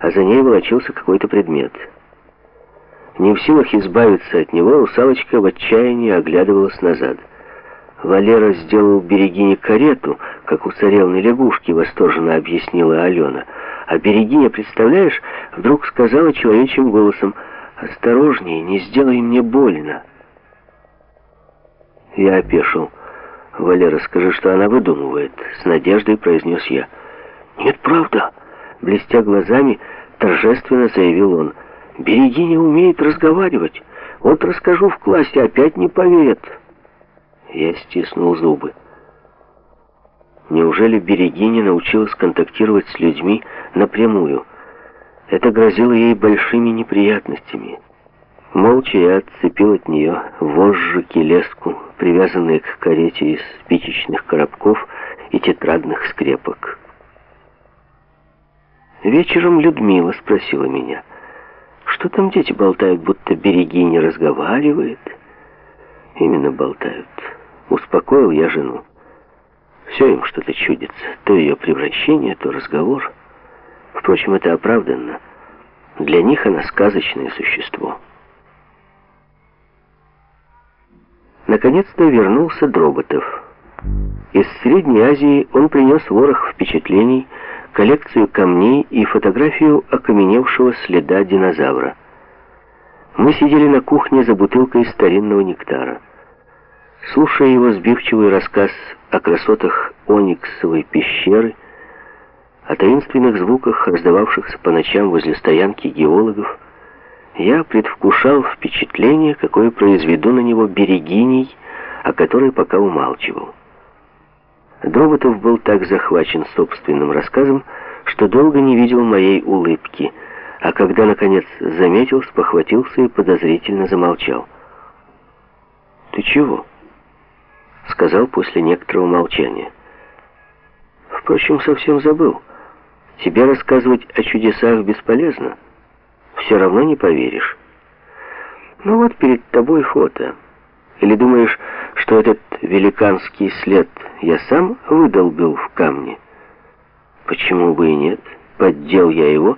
а за ней волочился какой-то предмет. Не в силах избавиться от него, русалочка в отчаянии оглядывалась назад. Валера сделал Берегине карету, как у царевны лягушки, восторженно объяснила Алена. А Берегиня, представляешь, вдруг сказала человечьим голосом, «Осторожнее, не сделай мне больно». Я опешил. «Валера, скажи, что она выдумывает», — с надеждой произнес я. «Нет, правда», — блестя глазами, торжественно заявил он. «Берегиня умеет разговаривать. Вот расскажу в классе, опять не поверят». Я стиснул зубы. Неужели Берегиня научилась контактировать с людьми напрямую? Это грозило ей большими неприятностями. Молча я отцепил от нее вожжи келеску, привязанные к карете из спичечных коробков и тетрадных скрепок. Вечером Людмила спросила меня, что там дети болтают, будто Берегиня разговаривает. Именно болтают. Успокоил я жену. Все им что-то чудится. То ее превращение, то разговор. Впрочем, это оправданно. Для них она сказочное существо. Наконец-то вернулся Дроботов. Из Средней Азии он принес ворох впечатлений, коллекцию камней и фотографию окаменевшего следа динозавра. Мы сидели на кухне за бутылкой старинного нектара. Слушая его сбивчивый рассказ о красотах Ониксовой пещеры, о таинственных звуках, раздававшихся по ночам возле стоянки геологов, я предвкушал впечатление, какое произведу на него берегиней, о которой пока умалчивал. Дроботов был так захвачен собственным рассказом, что долго не видел моей улыбки, а когда, наконец, заметил, спохватился и подозрительно замолчал. «Ты чего?» — сказал после некоторого молчания. «Впрочем, совсем забыл. Тебе рассказывать о чудесах бесполезно. Все равно не поверишь. Ну вот перед тобой фото. Или думаешь, что этот великанский след я сам выдолбил в камне? Почему бы и нет? Поддел я его,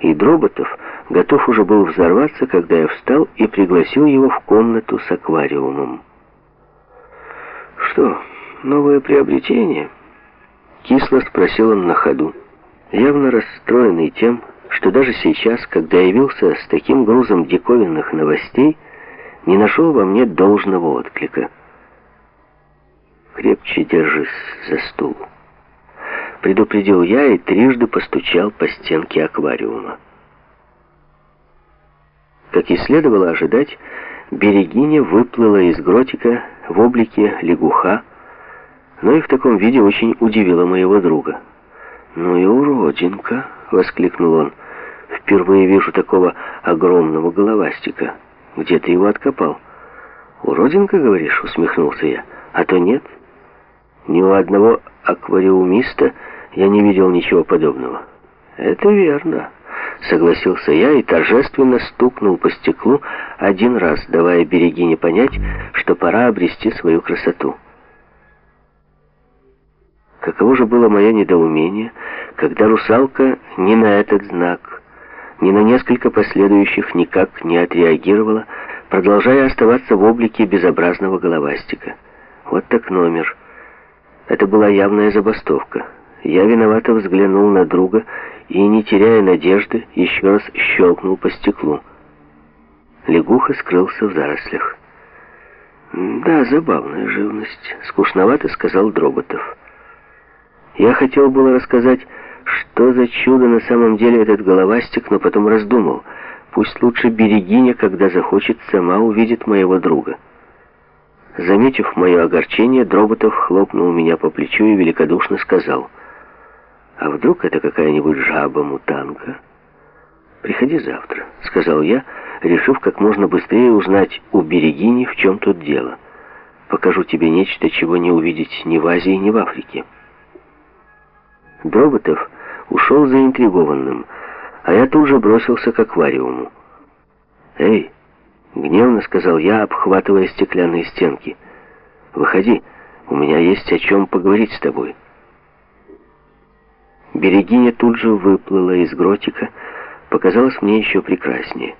и Дроботов готов уже был взорваться, когда я встал и пригласил его в комнату с аквариумом. «Что, новое приобретение?» Кисло спросил он на ходу, явно расстроенный тем, что даже сейчас, когда явился с таким грузом диковинных новостей, не нашел во мне должного отклика. «Крепче держись за стул», — предупредил я и трижды постучал по стенке аквариума. Как и следовало ожидать, Берегиня выплыла из гротика в облике лягуха, но и в таком виде очень удивила моего друга. «Ну и уродинка!» — воскликнул он. «Впервые вижу такого огромного головастика. Где ты его откопал?» «Уродинка, говоришь?» — усмехнулся я. «А то нет. Ни у одного аквариумиста я не видел ничего подобного». «Это верно», — согласился я и торжественно стукнул по стеклу один раз, давая Берегине понять, что пора обрести свою красоту. Каково же было мое недоумение, когда русалка ни на этот знак, ни на несколько последующих никак не отреагировала, продолжая оставаться в облике безобразного головастика. Вот так номер. Это была явная забастовка. Я виновато взглянул на друга и, не теряя надежды, еще раз щелкнул по стеклу. Лягуха скрылся в зарослях. «Да, забавная живность», — скучновато сказал Дроботов. Я хотел было рассказать, что за чудо на самом деле этот головастик, но потом раздумал. Пусть лучше Берегиня, когда захочет, сама увидит моего друга. Заметив мое огорчение, Дроботов хлопнул меня по плечу и великодушно сказал — а вдруг это какая-нибудь жаба-мутанка? «Приходи завтра», — сказал я, решив как можно быстрее узнать у Берегини, в чем тут дело. «Покажу тебе нечто, чего не увидеть ни в Азии, ни в Африке». Дроботов ушел заинтригованным, а я тут же бросился к аквариуму. «Эй!» — гневно сказал я, обхватывая стеклянные стенки. «Выходи, у меня есть о чем поговорить с тобой». Берегиня тут же выплыла из гротика, показалось мне еще прекраснее.